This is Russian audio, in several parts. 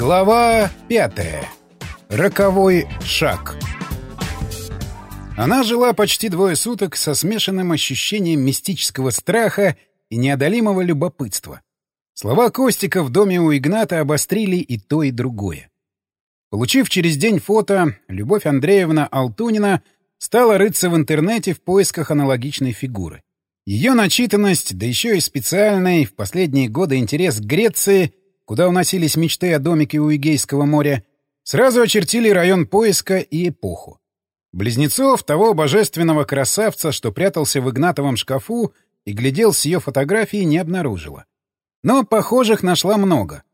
Глава пятая. Роковой шаг. Она жила почти двое суток со смешанным ощущением мистического страха и неодолимого любопытства. Слова Костика в доме у Игната обострили и то, и другое. Получив через день фото, Любовь Андреевна Алтунина стала рыться в интернете в поисках аналогичной фигуры. Ее начитанность, да еще и специальный в последние годы интерес к Греции, куда уносились мечты о домике у Эгейского моря, сразу очертили район поиска и эпоху. Близнецов, того божественного красавца, что прятался в Игнатовом шкафу и глядел с ее фотографии, не обнаружила. Но похожих нашла много.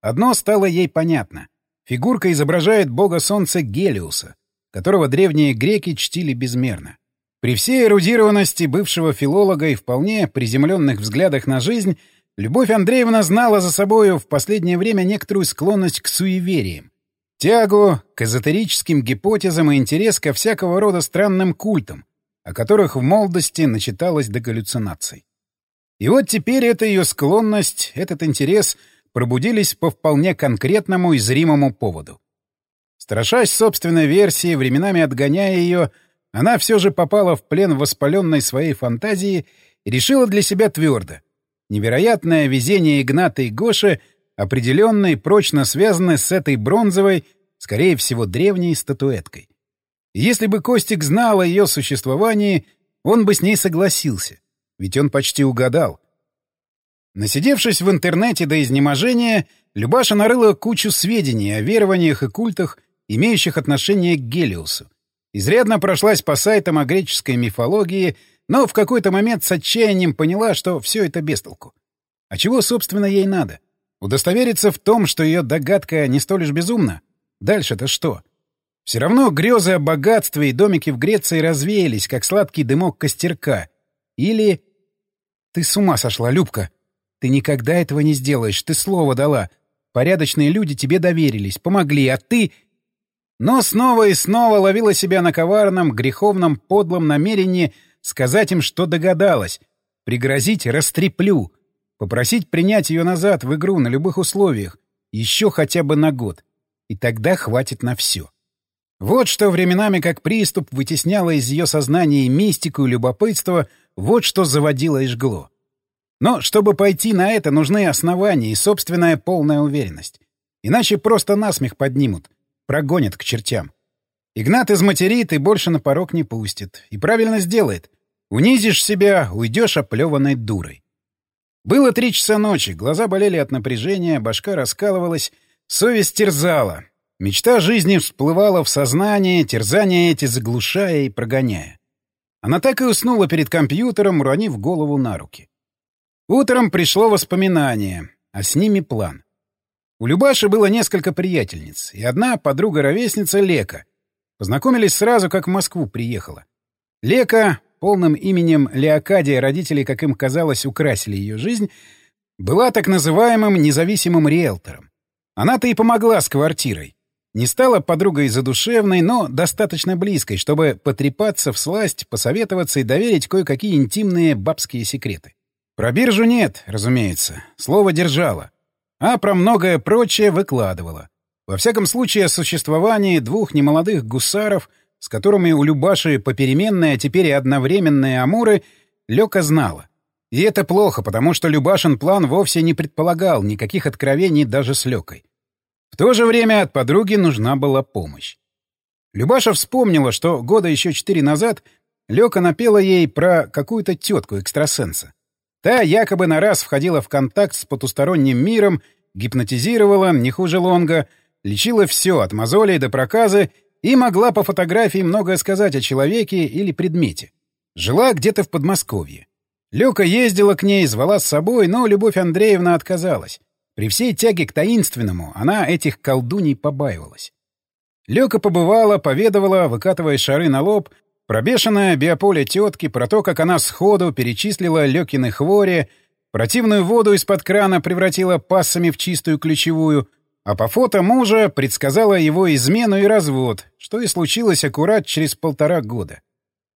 Одно стало ей понятно. Фигурка изображает бога солнца Гелиуса, которого древние греки чтили безмерно. При всей эрудированности бывшего филолога и вполне приземленных взглядах на жизнь, Любовь Андреевна знала за собою в последнее время некоторую склонность к суевериям, тягу к эзотерическим гипотезам и интерес ко всякого рода странным культам, о которых в молодости начиталась до галлюцинаций. И вот теперь эта ее склонность, этот интерес пробудились по вполне конкретному и зримому поводу. Страшась собственной версии, временами отгоняя ее, она все же попала в плен воспаленной своей фантазии и решила для себя твердо. Невероятное везение Игната и Гоши определенно и прочно связано с этой бронзовой, скорее всего, древней статуэткой. И если бы Костик знал о ее существовании, он бы с ней согласился, ведь он почти угадал. Насидевшись в интернете до изнеможения, Любаша нарыла кучу сведений о верованиях и культах, имеющих отношение к Гелиусу. Изрядно прошлась по сайтам о греческой мифологии, но в какой-то момент с отчаянием поняла, что все это бестолку. А чего, собственно, ей надо? Удостовериться в том, что ее догадка не столь уж безумна? Дальше-то что? Все равно грезы о богатстве и домике в Греции развеялись, как сладкий дымок костерка. Или... Ты с ума сошла, Любка. Ты никогда этого не сделаешь, ты слово дала. Порядочные люди тебе доверились, помогли, а ты... Но снова и снова ловила себя на коварном, греховном, подлом намерении сказать им, что догадалась. Пригрозить «растреплю». Попросить принять ее назад в игру на любых условиях. Еще хотя бы на год. И тогда хватит на все. Вот что временами как приступ вытесняло из ее сознания мистику и любопытство, вот что заводило и жгло. Но чтобы пойти на это, нужны основания и собственная полная уверенность. Иначе просто насмех поднимут — Прогонят к чертям. Игнат изматерит и больше на порог не пустит. И правильно сделает. Унизишь себя, уйдешь оплеванной дурой. Было три часа ночи, глаза болели от напряжения, башка раскалывалась, совесть терзала. Мечта жизни всплывала в сознание, терзания эти заглушая и прогоняя. Она так и уснула перед компьютером, уронив голову на руки. Утром пришло воспоминание, а с ними план. У Любаши было несколько приятельниц, и одна подруга-ровесница Лека. Познакомились сразу, как в Москву приехала. Лека, полным именем Леокадия родители, как им казалось, украсили ее жизнь, была так называемым независимым риэлтором. Она-то и помогла с квартирой. Не стала подругой задушевной, но достаточно близкой, чтобы потрепаться в сласть, посоветоваться и доверить кое-какие интимные бабские секреты. Про биржу нет, разумеется. Слово держала а про многое прочее выкладывала. Во всяком случае, о существовании двух немолодых гусаров, с которыми у Любаши попеременные, а теперь и одновременные амуры, Лёка знала. И это плохо, потому что Любашин план вовсе не предполагал никаких откровений даже с Лёкой. В то же время от подруги нужна была помощь. Любаша вспомнила, что года еще четыре назад Лёка напела ей про какую-то тетку-экстрасенса. Та якобы на раз входила в контакт с потусторонним миром, гипнотизировала, не хуже Лонга, лечила все от мозолей до проказы и могла по фотографии многое сказать о человеке или предмете. Жила где-то в Подмосковье. Лёка ездила к ней, звала с собой, но Любовь Андреевна отказалась. При всей тяге к таинственному она этих колдуней побаивалась. Лёка побывала, поведывала, выкатывая шары на лоб, Пробешенное биополе тетки про то, как она сходу перечислила Лёкины хвори, противную воду из-под крана превратила пассами в чистую ключевую, а по фото мужа предсказала его измену и развод, что и случилось аккурат через полтора года.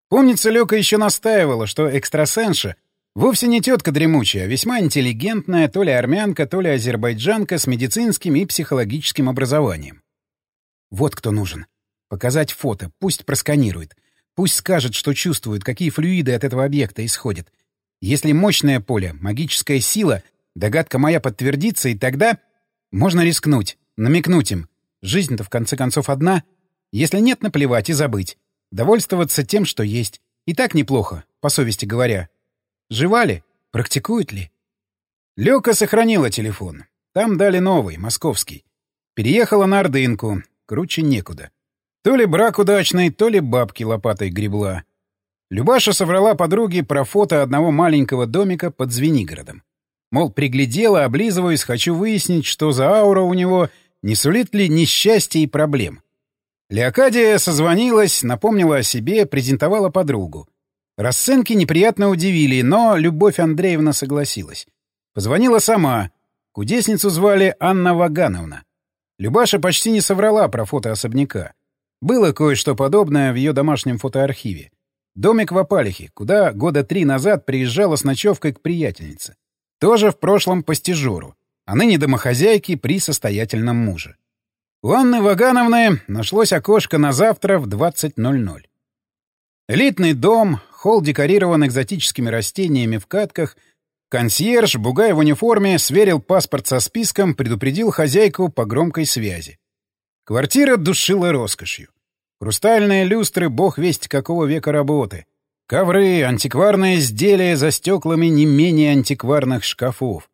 Помнится, Лёка еще настаивала, что экстрасенша Вовсе не тетка дремучая, а весьма интеллигентная, то ли армянка, то ли азербайджанка с медицинским и психологическим образованием. Вот кто нужен. Показать фото, пусть просканирует. Пусть скажет, что чувствует, какие флюиды от этого объекта исходят. Если мощное поле, магическая сила, догадка моя подтвердится, и тогда можно рискнуть, намекнуть им. Жизнь-то в конце концов одна. Если нет, наплевать и забыть. Довольствоваться тем, что есть. И так неплохо, по совести говоря. Жива ли? Практикует ли? Лёка сохранила телефон. Там дали новый, московский. Переехала на Ордынку. Круче некуда. То ли брак удачный, то ли бабки лопатой гребла. Любаша соврала подруге про фото одного маленького домика под Звенигородом. Мол, приглядела, облизываюсь, хочу выяснить, что за аура у него, не сулит ли несчастья и проблем. Леокадия созвонилась, напомнила о себе, презентовала подругу. Расценки неприятно удивили, но Любовь Андреевна согласилась. Позвонила сама. Кудесницу звали Анна Вагановна. Любаша почти не соврала про фото особняка. Было кое-что подобное в ее домашнем фотоархиве. Домик в Апалихе, куда года три назад приезжала с ночевкой к приятельнице. Тоже в прошлом по стежуру, а ныне домохозяйки при состоятельном муже. У Анны Вагановны нашлось окошко на завтра в 20.00. Элитный дом, холл декорирован экзотическими растениями в катках, консьерж, бугай в униформе, сверил паспорт со списком, предупредил хозяйку по громкой связи. Квартира душила роскошью. Хрустальные люстры, бог весть какого века работы. Ковры, антикварные изделия за стеклами не менее антикварных шкафов.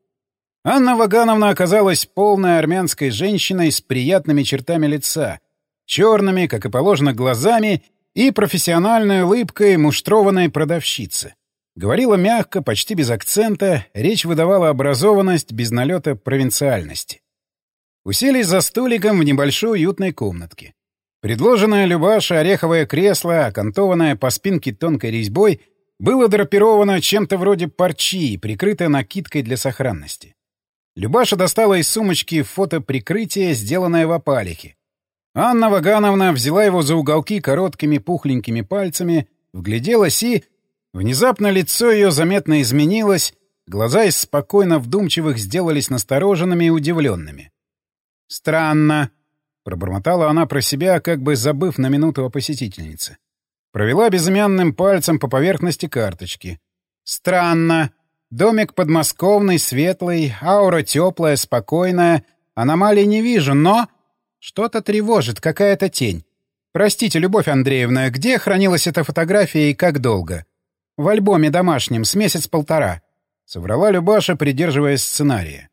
Анна Вагановна оказалась полной армянской женщиной с приятными чертами лица, черными, как и положено, глазами и профессиональной улыбкой муштрованной продавщицы. Говорила мягко, почти без акцента, речь выдавала образованность без налета провинциальности. Уселись за столиком в небольшой уютной комнатке. Предложенное Любаше ореховое кресло, окантованное по спинке тонкой резьбой, было драпировано чем-то вроде парчи, прикрыто накидкой для сохранности. Любаша достала из сумочки фотоприкрытие, сделанное в опалихе. Анна Вагановна взяла его за уголки короткими пухленькими пальцами, вгляделась и... Внезапно лицо ее заметно изменилось, глаза из спокойно вдумчивых сделались настороженными и удивленными. «Странно», Пробормотала она про себя, как бы забыв на минуту о посетительнице. Провела безымянным пальцем по поверхности карточки. «Странно. Домик подмосковный, светлый, аура теплая, спокойная. Аномалий не вижу, но... Что-то тревожит, какая-то тень. Простите, Любовь Андреевна, где хранилась эта фотография и как долго?» «В альбоме домашнем, с месяц-полтора», — соврала Любаша, придерживаясь сценария.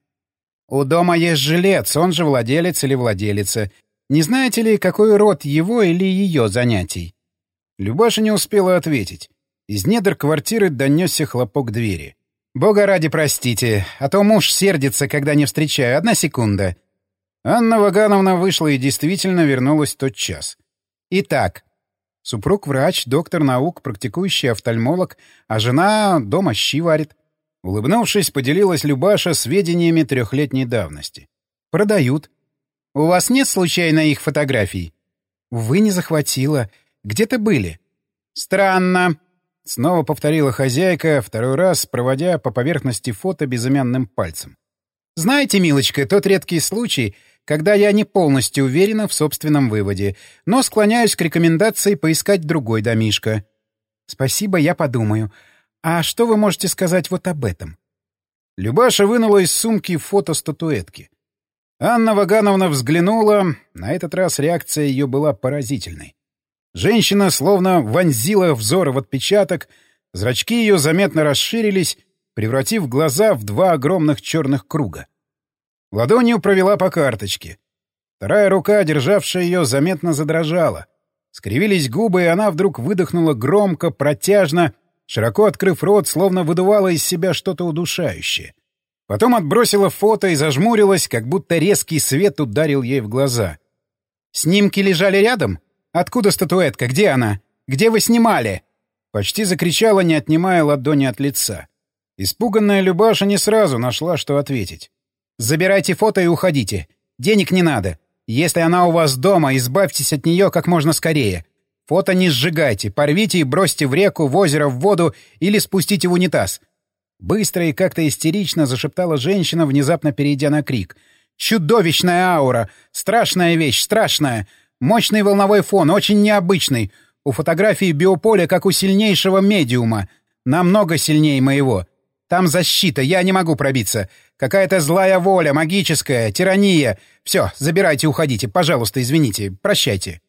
У дома есть жилец, он же владелец или владелица. Не знаете ли, какой род его или ее занятий?» Любаша не успела ответить. Из недр квартиры донесся хлопок двери. «Бога ради, простите, а то муж сердится, когда не встречаю. Одна секунда». Анна Вагановна вышла и действительно вернулась тот час. «Итак, супруг врач, доктор наук, практикующий офтальмолог, а жена дома щи варит. Улыбнувшись, поделилась Любаша сведениями трехлетней давности. «Продают. У вас нет случайно их фотографий?» «Увы, не захватила. Где-то были». «Странно», — снова повторила хозяйка, второй раз проводя по поверхности фото безымянным пальцем. «Знаете, милочка, тот редкий случай, когда я не полностью уверена в собственном выводе, но склоняюсь к рекомендации поискать другой домишко». «Спасибо, я подумаю. «А что вы можете сказать вот об этом?» Любаша вынула из сумки фото статуэтки. Анна Вагановна взглянула. На этот раз реакция ее была поразительной. Женщина словно вонзила взор в отпечаток, зрачки ее заметно расширились, превратив глаза в два огромных черных круга. Ладонью провела по карточке. Вторая рука, державшая ее, заметно задрожала. Скривились губы, и она вдруг выдохнула громко, протяжно — широко открыв рот, словно выдувала из себя что-то удушающее. Потом отбросила фото и зажмурилась, как будто резкий свет ударил ей в глаза. «Снимки лежали рядом? Откуда статуэтка? Где она? Где вы снимали?» Почти закричала, не отнимая ладони от лица. Испуганная Любаша не сразу нашла, что ответить. «Забирайте фото и уходите. Денег не надо. Если она у вас дома, избавьтесь от нее как можно скорее. Фото не сжигайте, порвите и бросьте в реку, в озеро, в воду или спустите в унитаз. Быстро и как-то истерично зашептала женщина, внезапно перейдя на крик. «Чудовищная аура! Страшная вещь, страшная! Мощный волновой фон, очень необычный. У фотографии биополя, как у сильнейшего медиума. Намного сильнее моего. Там защита, я не могу пробиться. Какая-то злая воля, магическая, тирания. Все, забирайте, уходите. Пожалуйста, извините. Прощайте».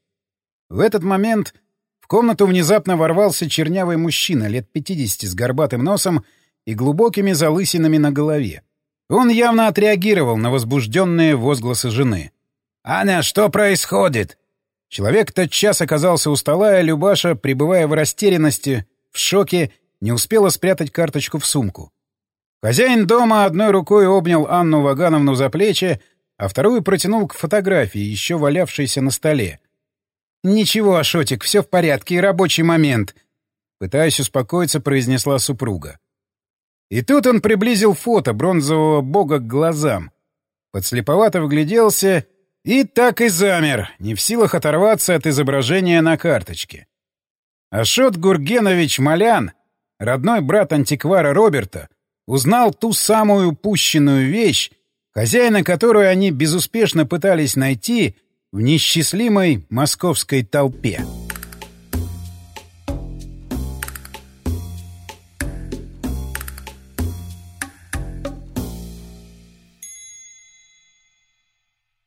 В этот момент в комнату внезапно ворвался чернявый мужчина лет 50 с горбатым носом и глубокими залысинами на голове. Он явно отреагировал на возбужденные возгласы жены. «Аня, что происходит?» Человек тотчас оказался у стола, и Любаша, пребывая в растерянности, в шоке, не успела спрятать карточку в сумку. Хозяин дома одной рукой обнял Анну Вагановну за плечи, а вторую протянул к фотографии, еще валявшейся на столе. «Ничего, Ашотик, все в порядке, и рабочий момент», — пытаясь успокоиться, произнесла супруга. И тут он приблизил фото бронзового бога к глазам. Подслеповато вгляделся и так и замер, не в силах оторваться от изображения на карточке. Ашот Гургенович Малян, родной брат антиквара Роберта, узнал ту самую упущенную вещь, хозяина которую они безуспешно пытались найти в неисчислимой московской толпе.